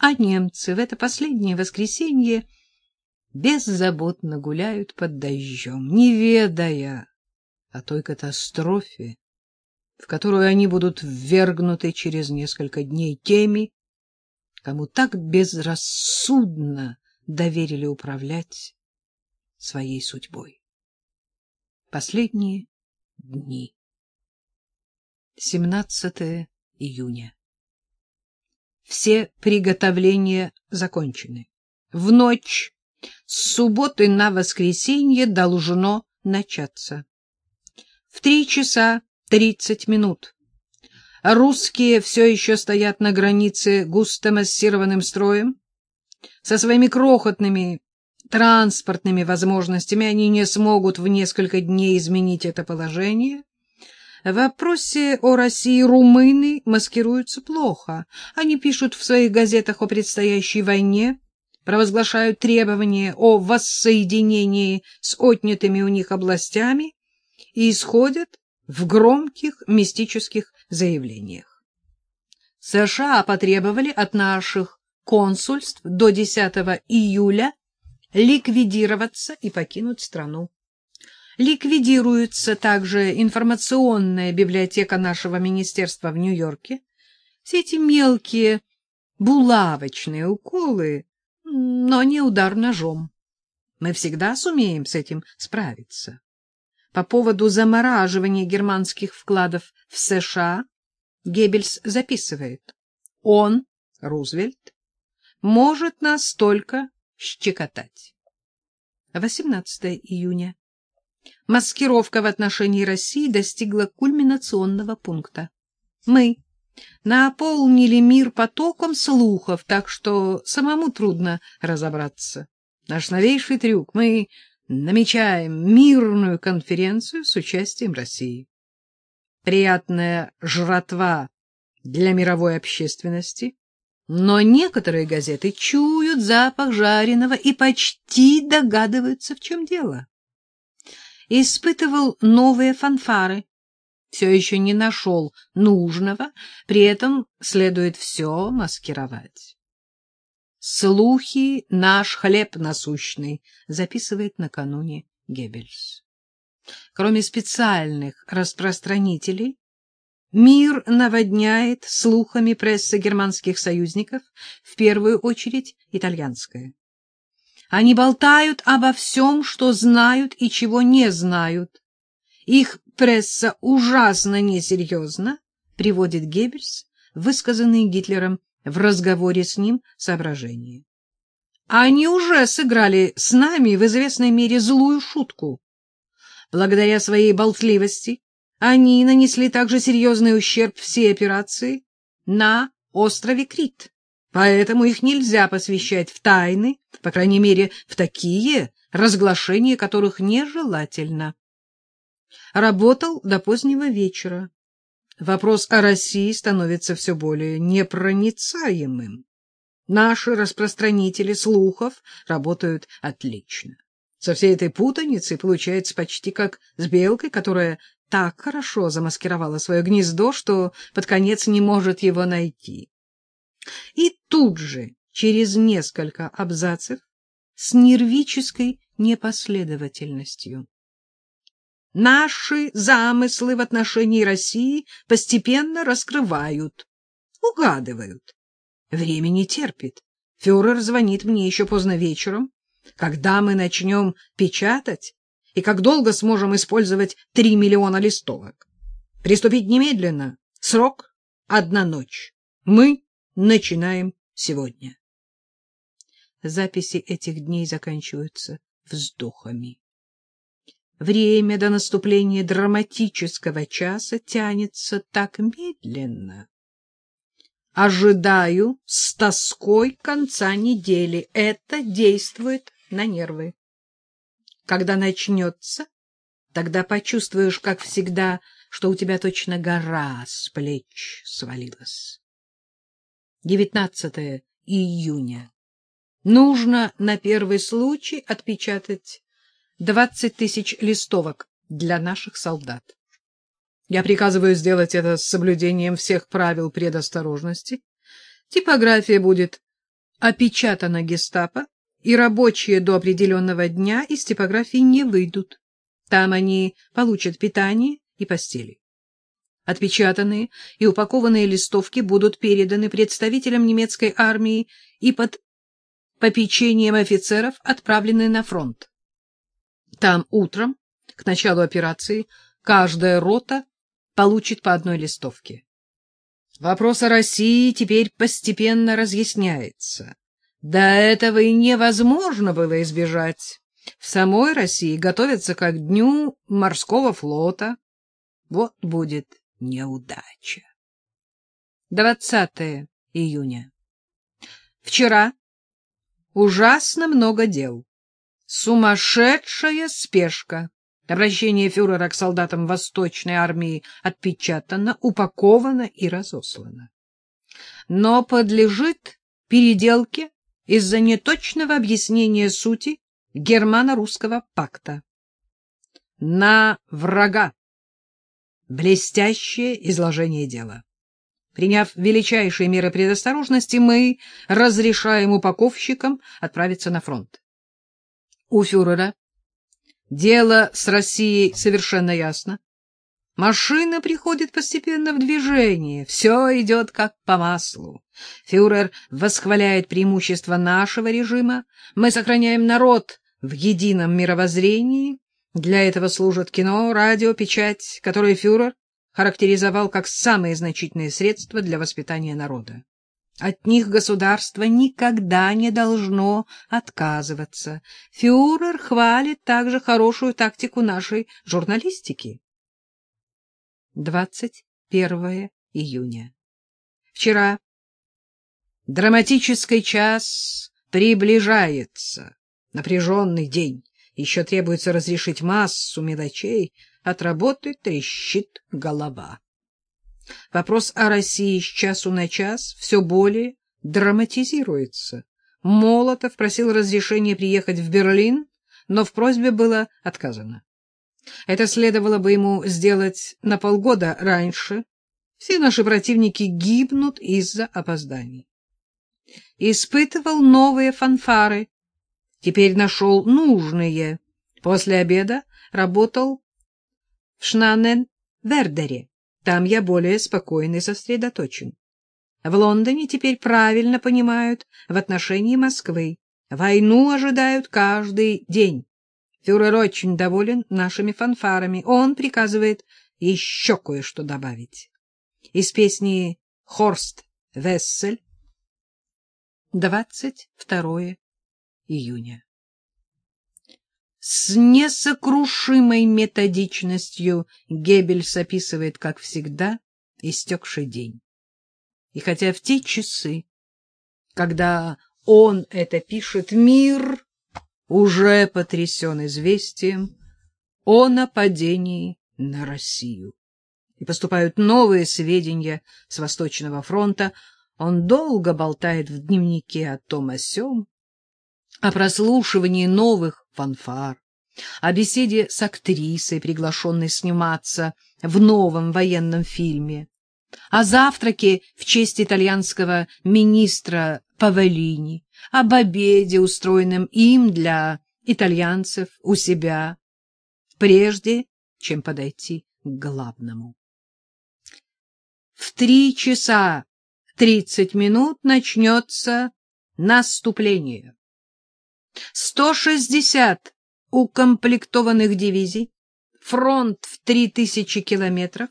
а немцы в это последнее воскресенье беззаботно гуляют под дождем, не ведая о той катастрофе, в которую они будут ввергнуты через несколько дней теми, кому так безрассудно доверили управлять своей судьбой. Последние дни. 17 июня. Все приготовления закончены. В ночь с субботы на воскресенье должно начаться. В три часа тридцать минут. Русские все еще стоят на границе густо массированным строем. Со своими крохотными транспортными возможностями они не смогут в несколько дней изменить это положение. В вопросе о России румыны маскируются плохо. Они пишут в своих газетах о предстоящей войне, провозглашают требования о воссоединении с отнятыми у них областями и исходят в громких мистических заявлениях. США потребовали от наших консульств до 10 июля ликвидироваться и покинуть страну. Ликвидируется также информационная библиотека нашего министерства в Нью-Йорке. Все эти мелкие булавочные уколы, но не удар ножом. Мы всегда сумеем с этим справиться. По поводу замораживания германских вкладов в США Геббельс записывает. Он, Рузвельт, может нас только щекотать. 18 июня. Маскировка в отношении России достигла кульминационного пункта. Мы наполнили мир потоком слухов, так что самому трудно разобраться. Наш новейший трюк. Мы намечаем мирную конференцию с участием России. Приятная жратва для мировой общественности, но некоторые газеты чуют запах жареного и почти догадываются, в чем дело. Испытывал новые фанфары, все еще не нашел нужного, при этом следует все маскировать. «Слухи — наш хлеб насущный», — записывает накануне Геббельс. Кроме специальных распространителей, мир наводняет слухами пресса германских союзников, в первую очередь итальянская. Они болтают обо всем, что знают и чего не знают. Их пресса ужасно несерьезно, приводит Геббельс, высказанные Гитлером в разговоре с ним соображения. Они уже сыграли с нами в известной мере злую шутку. Благодаря своей болтливости они нанесли также серьезный ущерб всей операции на острове Крит. Поэтому их нельзя посвящать в тайны, по крайней мере, в такие разглашения, которых нежелательно. Работал до позднего вечера. Вопрос о России становится все более непроницаемым. Наши распространители слухов работают отлично. Со всей этой путаницей получается почти как с белкой, которая так хорошо замаскировала свое гнездо, что под конец не может его найти. И тут же, через несколько абзацев, с нервической непоследовательностью. Наши замыслы в отношении России постепенно раскрывают, угадывают. Время не терпит. Фюрер звонит мне еще поздно вечером. Когда мы начнем печатать и как долго сможем использовать три миллиона листовок? Приступить немедленно. Срок — одна ночь. Мы начинаем сегодня. Записи этих дней заканчиваются вздохами. Время до наступления драматического часа тянется так медленно. Ожидаю с тоской конца недели. Это действует на нервы. Когда начнется, тогда почувствуешь, как всегда, что у тебя точно гора с плеч свалилась. 19 июня. Нужно на первый случай отпечатать двадцать тысяч листовок для наших солдат. Я приказываю сделать это с соблюдением всех правил предосторожности. Типография будет опечатана гестапо, и рабочие до определенного дня из типографии не выйдут. Там они получат питание и постели. Отпечатанные и упакованные листовки будут переданы представителям немецкой армии и под попечением офицеров отправлены на фронт. Там утром, к началу операции, каждая рота получит по одной листовке. Вопрос о России теперь постепенно разъясняется. До этого и невозможно было избежать. В самой России готовятся к дню морского флота. Вот будет неудача. 20 июня. Вчера ужасно много дел. Сумасшедшая спешка. Обращение фюрера к солдатам Восточной армии отпечатано, упаковано и разослано. Но подлежит переделке из-за неточного объяснения сути германо-русского пакта. На врага. Блестящее изложение дела. Приняв величайшие меры предосторожности, мы разрешаем упаковщикам отправиться на фронт. У фюрера дело с Россией совершенно ясно. Машина приходит постепенно в движение, все идет как по маслу. Фюрер восхваляет преимущества нашего режима, мы сохраняем народ в едином мировоззрении. Для этого служат кино, радио, печать, которые фюрер характеризовал как самые значительные средства для воспитания народа. От них государство никогда не должно отказываться. Фюрер хвалит также хорошую тактику нашей журналистики. 21 июня. Вчера драматический час приближается. Напряженный день. Еще требуется разрешить массу мелочей. От работы трещит голова. Вопрос о России с часу на час все более драматизируется. Молотов просил разрешения приехать в Берлин, но в просьбе было отказано. Это следовало бы ему сделать на полгода раньше. Все наши противники гибнут из-за опозданий. Испытывал новые фанфары. Теперь нашел нужные. После обеда работал в Шнанен-Вердере. Там я более спокоен и сосредоточен. В Лондоне теперь правильно понимают в отношении Москвы. Войну ожидают каждый день. Фюрер очень доволен нашими фанфарами. Он приказывает еще кое-что добавить. Из песни «Хорст Вессель» 22 июня. С несокрушимой методичностью Геббельс описывает, как всегда, истекший день. И хотя в те часы, когда он это пишет, мир уже потрясен известием о нападении на Россию. И поступают новые сведения с Восточного фронта. Он долго болтает в дневнике о том о сём, о прослушивании новых фанфар, о беседе с актрисой, приглашенной сниматься в новом военном фильме, о завтраке в честь итальянского министра Павелини, об обеде, устроенном им для итальянцев у себя, прежде чем подойти к главному. В три часа тридцать минут начнется наступление. 160 укомплектованных дивизий, фронт в 3000 километров,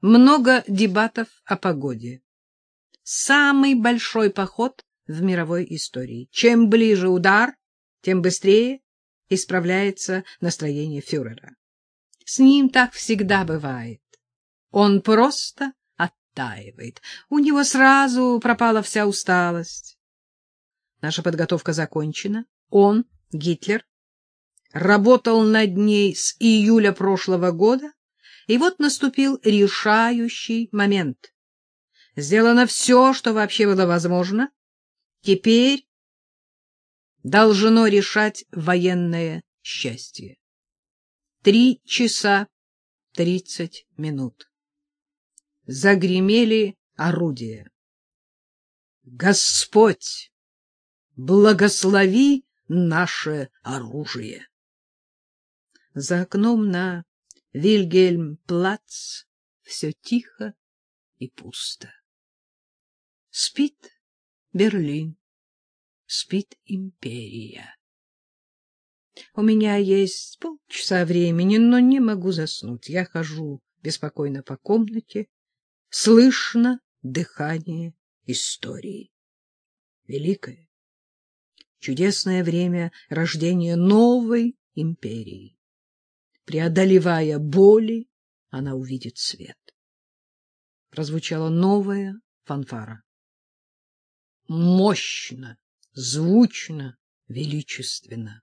много дебатов о погоде. Самый большой поход в мировой истории. Чем ближе удар, тем быстрее исправляется настроение фюрера. С ним так всегда бывает. Он просто оттаивает. У него сразу пропала вся усталость. Наша подготовка закончена. Он, Гитлер, работал над ней с июля прошлого года, и вот наступил решающий момент. Сделано все, что вообще было возможно. Теперь должно решать военное счастье. Три часа тридцать минут. Загремели орудия. Господь благослови наше оружие. За окном на Вильгельм-плац все тихо и пусто. Спит Берлин, спит империя. У меня есть полчаса времени, но не могу заснуть. Я хожу беспокойно по комнате. Слышно дыхание истории. Великое, чудесное время рождения новой империи. Преодолевая боли, она увидит свет. Прозвучала новая фанфара. Мощно, звучно, величественно.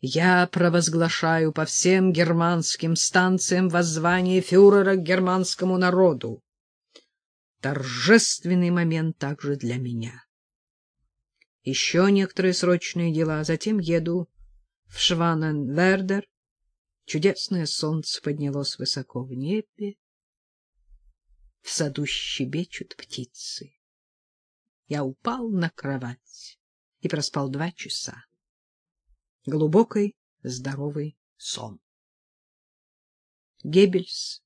Я провозглашаю по всем германским станциям воззвание фюрера к германскому народу. Торжественный момент также для меня. Еще некоторые срочные дела, затем еду в Шваненвердер. Чудесное солнце поднялось высоко в небе. В саду щебечут птицы. Я упал на кровать и проспал два часа глубокий, здоровый сон. Геббельс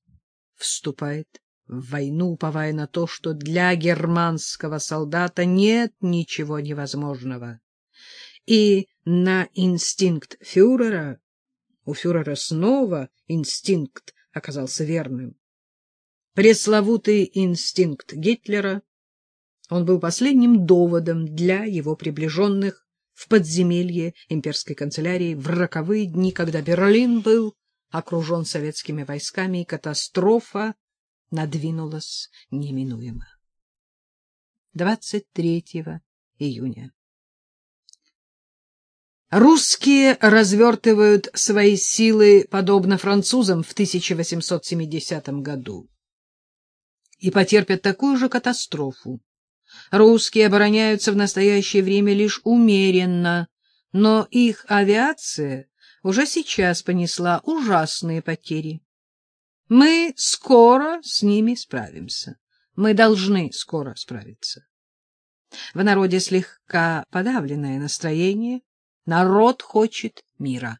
вступает в войну, уповая на то, что для германского солдата нет ничего невозможного. И на инстинкт фюрера, у фюрера снова инстинкт оказался верным. Пресловутый инстинкт Гитлера, он был последним доводом для его приближенных в подземелье имперской канцелярии в роковые дни, когда Берлин был окружен советскими войсками, и катастрофа надвинулась неминуемо. 23 июня. Русские развертывают свои силы, подобно французам в 1870 году, и потерпят такую же катастрофу, Русские обороняются в настоящее время лишь умеренно, но их авиация уже сейчас понесла ужасные потери. Мы скоро с ними справимся. Мы должны скоро справиться. В народе слегка подавленное настроение. Народ хочет мира.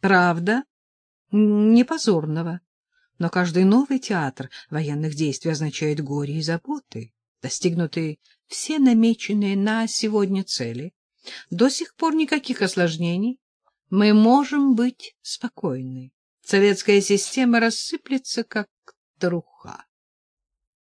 Правда, не позорного, но каждый новый театр военных действий означает горе и заботы достигнуты все намеченные на сегодня цели. До сих пор никаких осложнений. Мы можем быть спокойны. Советская система рассыплется, как труха.